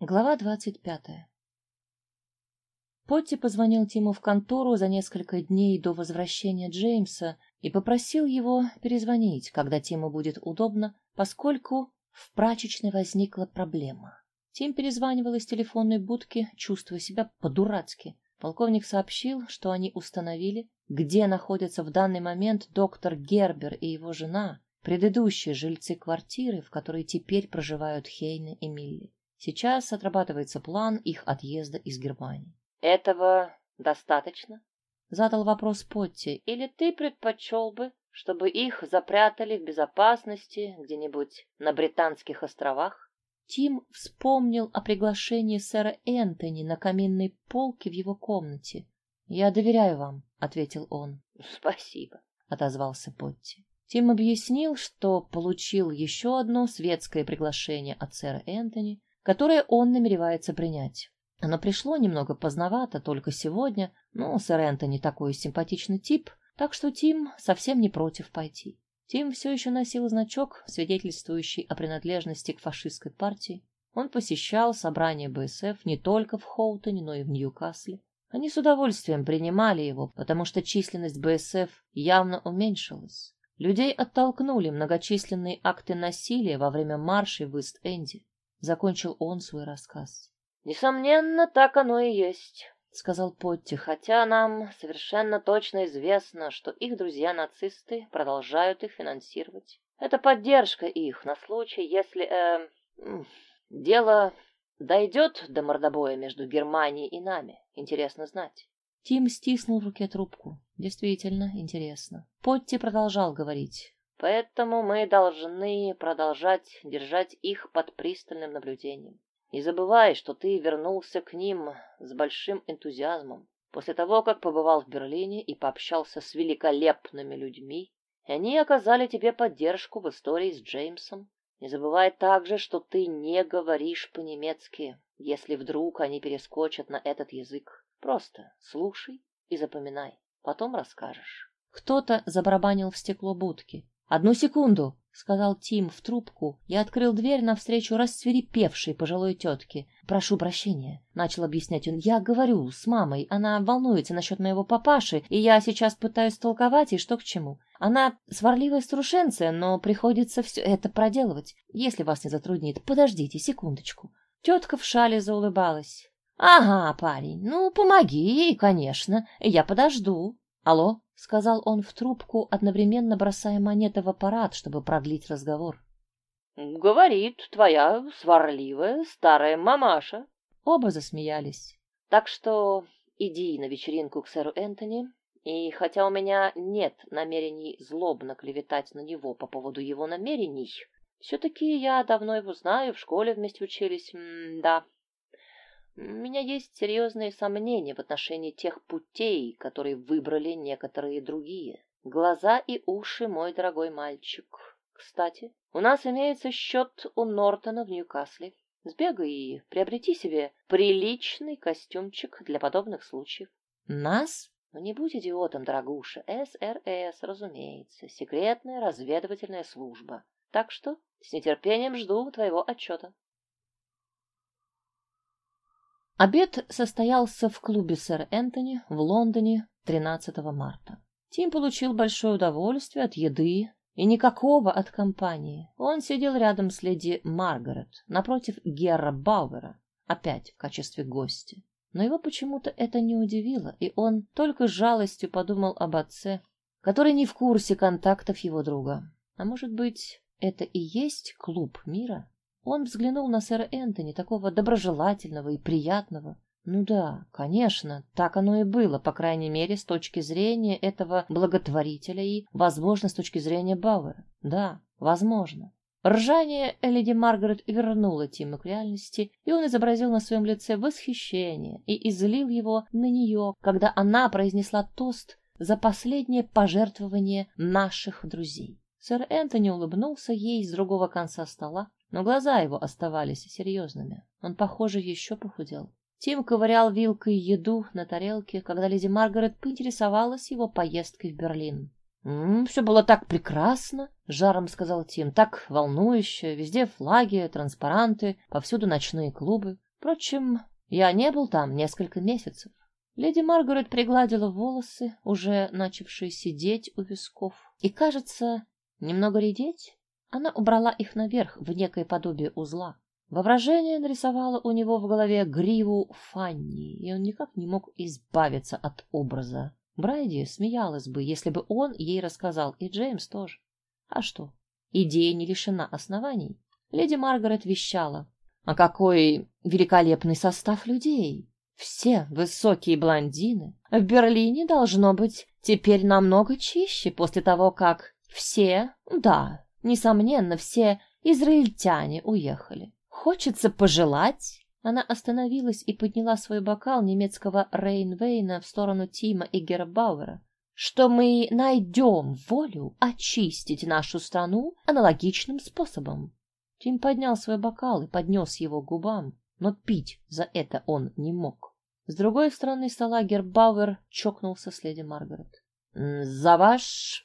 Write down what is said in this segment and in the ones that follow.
Глава двадцать пятая. Потти позвонил Тиму в контору за несколько дней до возвращения Джеймса и попросил его перезвонить, когда Тиму будет удобно, поскольку в прачечной возникла проблема. Тим перезванивал из телефонной будки, чувствуя себя по-дурацки. Полковник сообщил, что они установили, где находятся в данный момент доктор Гербер и его жена, предыдущие жильцы квартиры, в которой теперь проживают Хейна и Милли. Сейчас отрабатывается план их отъезда из Германии. Этого достаточно? Задал вопрос Потти. Или ты предпочел бы, чтобы их запрятали в безопасности где-нибудь на Британских островах? Тим вспомнил о приглашении сэра Энтони на каминной полке в его комнате. «Я доверяю вам», — ответил он. «Спасибо», — отозвался Потти. Тим объяснил, что получил еще одно светское приглашение от сэра Энтони, которое он намеревается принять. Оно пришло немного поздновато, только сегодня, но сэр Энтони такой симпатичный тип, так что Тим совсем не против пойти. Тим все еще носил значок, свидетельствующий о принадлежности к фашистской партии. Он посещал собрания БСФ не только в Хоутоне, но и в Ньюкасле. Они с удовольствием принимали его, потому что численность БСФ явно уменьшилась. Людей оттолкнули многочисленные акты насилия во время маршей в Ист-Энде. Закончил он свой рассказ. Несомненно, так оно и есть, сказал Потти, хотя нам совершенно точно известно, что их друзья-нацисты продолжают их финансировать. Это поддержка их на случай, если э, дело дойдет до мордобоя между Германией и нами. Интересно знать. Тим стиснул в руке трубку. Действительно интересно. Потти продолжал говорить. Поэтому мы должны продолжать держать их под пристальным наблюдением. Не забывай, что ты вернулся к ним с большим энтузиазмом. После того, как побывал в Берлине и пообщался с великолепными людьми, они оказали тебе поддержку в истории с Джеймсом. Не забывай также, что ты не говоришь по-немецки, если вдруг они перескочат на этот язык. Просто слушай и запоминай, потом расскажешь. Кто-то забарабанил в стекло будки. «Одну секунду!» — сказал Тим в трубку Я открыл дверь навстречу расцвирепевшей пожилой тетке. «Прошу прощения», — начал объяснять он. «Я говорю с мамой. Она волнуется насчет моего папаши, и я сейчас пытаюсь толковать, и что к чему. Она сварливая старушенция, но приходится все это проделывать. Если вас не затруднит, подождите секундочку». Тетка в шале заулыбалась. «Ага, парень, ну, помоги ей, конечно. Я подожду. Алло?» — сказал он в трубку, одновременно бросая монеты в аппарат, чтобы продлить разговор. «Говорит твоя сварливая старая мамаша». Оба засмеялись. «Так что иди на вечеринку к сэру Энтони, и хотя у меня нет намерений злобно клеветать на него по поводу его намерений, все-таки я давно его знаю, в школе вместе учились, М да, у меня есть серьезные сомнения в отношении тех путей, которые выбрали некоторые другие. Глаза и уши, мой дорогой мальчик. Кстати, у нас имеется счет у Нортона в Ньюкасле. Сбегай и приобрети себе приличный костюмчик для подобных случаев. Нас? Но не будь идиотом, дорогуша. СРС, разумеется, секретная разведывательная служба. Так что с нетерпением жду твоего отчета. Обед состоялся в клубе сэр Энтони в Лондоне 13 марта. Тим получил большое удовольствие от еды и никакого от компании. Он сидел рядом с леди Маргарет, напротив Герра Бауэра, опять в качестве гостя. Но его почему-то это не удивило, и он только с жалостью подумал об отце, который не в курсе контактов его друга. А может быть, это и есть клуб мира? Он взглянул на сэра Энтони, такого доброжелательного и приятного. Ну да, конечно, так оно и было, по крайней мере, с точки зрения этого благотворителя и, возможно, с точки зрения Бауэра. Да, возможно. Ржание леди Маргарет вернуло Тима к реальности, и он изобразил на своем лице восхищение и излил его на нее, когда она произнесла тост за последнее пожертвование наших друзей. Сэр Энтони улыбнулся ей с другого конца стола, но глаза его оставались серьезными. Он, похоже, еще похудел. Тим ковырял вилкой еду на тарелке, когда леди Маргарет поинтересовалась его поездкой в Берлин. «М -м, «Все было так прекрасно», — жаром сказал Тим, — «так волнующе, везде флаги, транспаранты, повсюду ночные клубы. Впрочем, я не был там несколько месяцев. Леди Маргарет пригладила волосы, уже начавшие сидеть у висков, и, кажется, немного редеть. Она убрала их наверх в некое подобие узла. Воображение нарисовало у него в голове гриву Фанни, и он никак не мог избавиться от образа. Брайди смеялась бы, если бы он ей рассказал, и Джеймс тоже. А что? Идея не лишена оснований. Леди Маргарет вещала. А какой великолепный состав людей! Все высокие блондины. В Берлине должно быть теперь намного чище после того, как все, да, несомненно, все израильтяне уехали. Хочется пожелать. Она остановилась и подняла свой бокал немецкого Рейнвейна в сторону Тима и Гербауэра что мы найдем волю очистить нашу страну аналогичным способом. Тим поднял свой бокал и поднес его к губам, но пить за это он не мог. С другой стороны стола Гербауэр чокнулся с леди Маргарет. «За ваш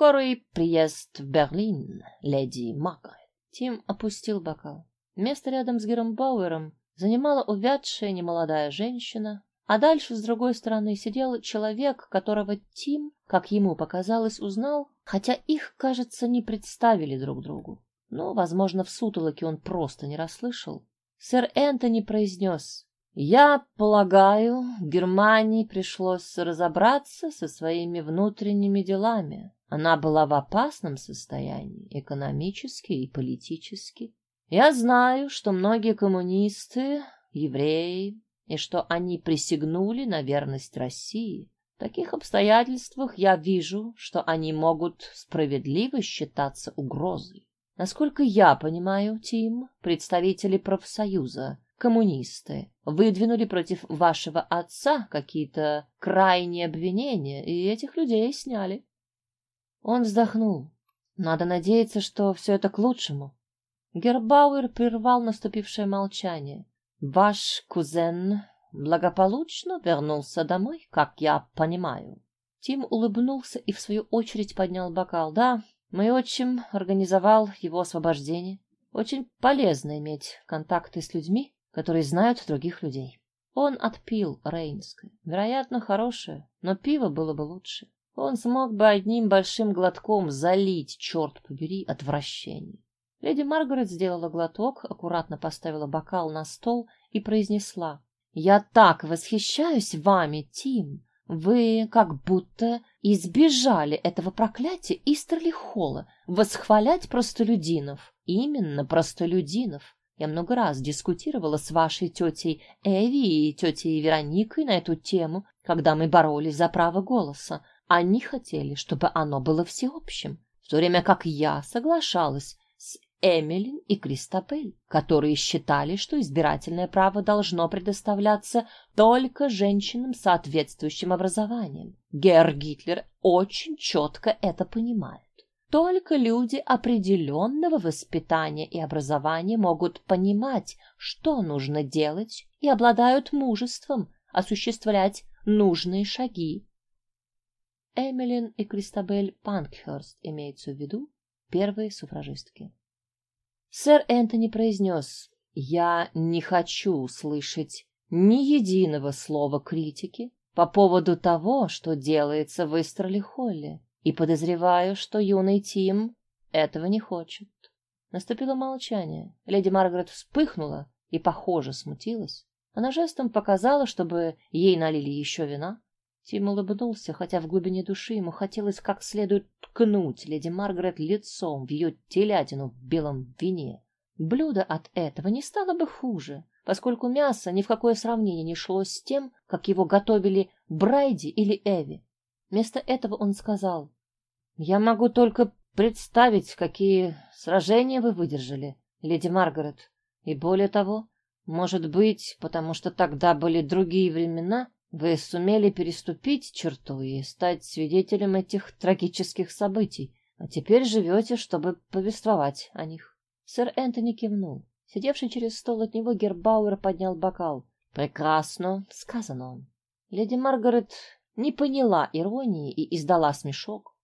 скорый приезд в Берлин, леди Маргарет!» Тим опустил бокал. Место рядом с Гербауэром занимала увядшая немолодая женщина а дальше, с другой стороны, сидел человек, которого Тим, как ему показалось, узнал, хотя их, кажется, не представили друг другу. Но, возможно, в сутолоке он просто не расслышал. Сэр Энтони произнес, «Я полагаю, Германии пришлось разобраться со своими внутренними делами. Она была в опасном состоянии, экономически и политически. Я знаю, что многие коммунисты, евреи, и что они присягнули на верность России. В таких обстоятельствах я вижу, что они могут справедливо считаться угрозой. Насколько я понимаю, Тим, представители профсоюза, коммунисты, выдвинули против вашего отца какие-то крайние обвинения, и этих людей сняли. Он вздохнул. Надо надеяться, что все это к лучшему. Гербауэр прервал наступившее молчание. Ваш кузен благополучно вернулся домой, как я понимаю. Тим улыбнулся и в свою очередь поднял бокал. Да, мой отчим организовал его освобождение. Очень полезно иметь контакты с людьми, которые знают других людей. Он отпил Рейнское. Вероятно, хорошее, но пиво было бы лучше. Он смог бы одним большим глотком залить, черт побери, отвращение. Леди Маргарет сделала глоток, аккуратно поставила бокал на стол и произнесла. «Я так восхищаюсь вами, Тим! Вы как будто избежали этого проклятия Истерли-Холла восхвалять простолюдинов. Именно простолюдинов. Я много раз дискутировала с вашей тетей Эви и тетей Вероникой на эту тему, когда мы боролись за право голоса. Они хотели, чтобы оно было всеобщим, в то время как я соглашалась с Эмилин и Кристопель, которые считали, что избирательное право должно предоставляться только женщинам с соответствующим образованием. Герр Гитлер очень четко это понимает. Только люди определенного воспитания и образования могут понимать, что нужно делать, и обладают мужеством осуществлять нужные шаги. Эмилин и Кристабель Панкхерст имеются в виду первые суфражистки. Сэр Энтони произнес, «Я не хочу слышать ни единого слова критики по поводу того, что делается в Истрали-Холле, и подозреваю, что юный Тим этого не хочет». Наступило молчание. Леди Маргарет вспыхнула и, похоже, смутилась. Она жестом показала, чтобы ей налили еще вина. Тим улыбнулся, хотя в глубине души ему хотелось как следует ткнуть леди Маргарет лицом в ее телятину в белом вине. Блюдо от этого не стало бы хуже, поскольку мясо ни в какое сравнение не шло с тем, как его готовили Брайди или Эви. Вместо этого он сказал, «Я могу только представить, какие сражения вы выдержали, леди Маргарет, и более того, может быть, потому что тогда были другие времена, вы сумели переступить черту и стать свидетелем этих трагических событий, а теперь живете, чтобы повествовать о них. Сэр Энтони кивнул. Сидевший через стол от него Гербауэр поднял бокал. «Прекрасно», — сказано он. Леди Маргарет не поняла иронии и издала смешок.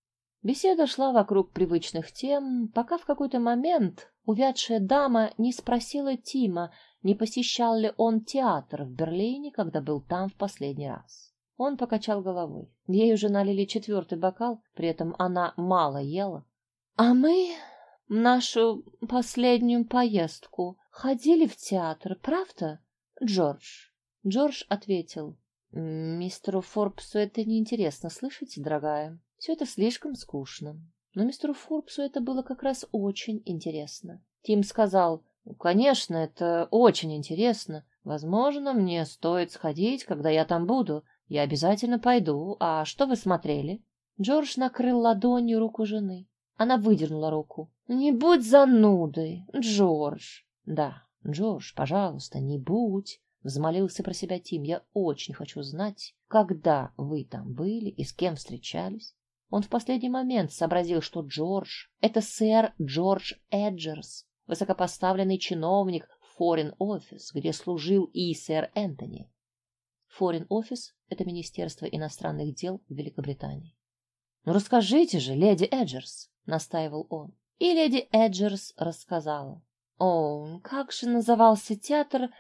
Беседа шла вокруг привычных тем, пока в какой-то момент увядшая дама не спросила Тима, не посещал ли он театр в Берлине, когда был там в последний раз. Он покачал головой. Ей уже налили четвертый бокал, при этом она мало ела. А мы нашу последнюю поездку ходили в театр, правда, Джордж? Джордж ответил: "Мистеру Форбсу это неинтересно, слышите, дорогая? Все это слишком скучно". Но мистеру Форбсу это было как раз очень интересно. Тим сказал: "Ну, конечно, это очень интересно. Возможно, мне стоит сходить, когда я там буду. Я обязательно пойду. А что вы смотрели? Джордж накрыл ладонью руку жены. Она выдернула руку. Не будь занудой, Джордж. Да, Джордж, пожалуйста, не будь. Взмолился про себя Тим. Я очень хочу знать, когда вы там были и с кем встречались. Он в последний момент сообразил, что Джордж — это сэр Джордж Эджерс, высокопоставленный чиновник Foreign Office, где служил и сэр Энтони. Foreign Office — это Министерство иностранных дел Великобритании. «Ну расскажите же, леди Эджерс», — настаивал он. И леди Эджерс рассказала. «О, как же назывался театр?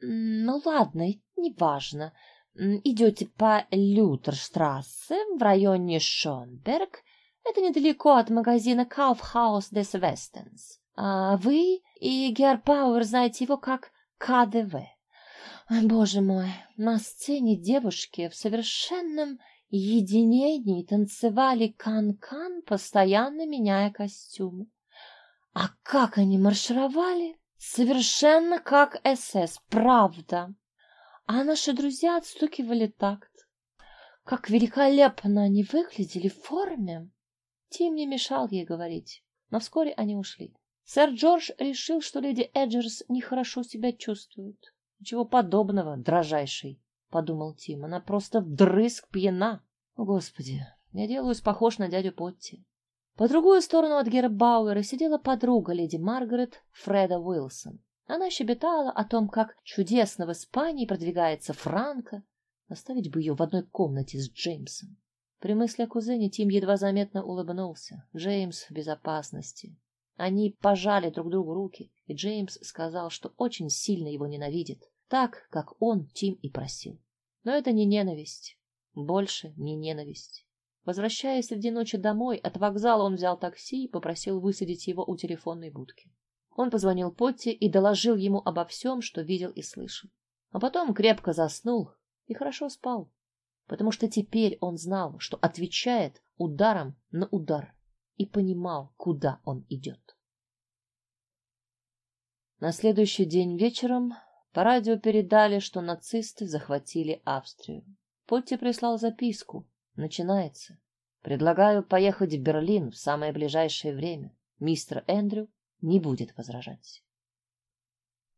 Ну ладно, неважно. Идете по Лютерштрассе в районе Шонберг. Это недалеко от магазина Kaufhaus des Westens. А вы и Герпауэр знаете его как КДВ. Боже мой, на сцене девушки в совершенном единении танцевали кан-кан, постоянно меняя костюмы. А как они маршировали? Совершенно как СС, правда. А наши друзья отстукивали такт. Как великолепно они выглядели в форме. Тим не мешал ей говорить, но вскоре они ушли. Сэр Джордж решил, что леди Эджерс нехорошо себя чувствует. Ничего подобного, дрожайший, подумал Тим. Она просто вдрызг пьяна. О, господи, я делаюсь похож на дядю Потти. По другую сторону от Гербауэра сидела подруга леди Маргарет Фреда Уилсон. Она щебетала о том, как чудесно в Испании продвигается Франко. Оставить бы ее в одной комнате с Джеймсом. При мысли о кузене Тим едва заметно улыбнулся. Джеймс в безопасности. Они пожали друг другу руки, и Джеймс сказал, что очень сильно его ненавидит, так, как он Тим и просил. Но это не ненависть, больше не ненависть. Возвращаясь среди ночи домой, от вокзала он взял такси и попросил высадить его у телефонной будки. Он позвонил Потти и доложил ему обо всем, что видел и слышал. А потом крепко заснул и хорошо спал, потому что теперь он знал, что отвечает ударом на удар и понимал, куда он идет. На следующий день вечером по радио передали, что нацисты захватили Австрию. Потти прислал записку. Начинается. Предлагаю поехать в Берлин в самое ближайшее время. Мистер Эндрю не будет возражать.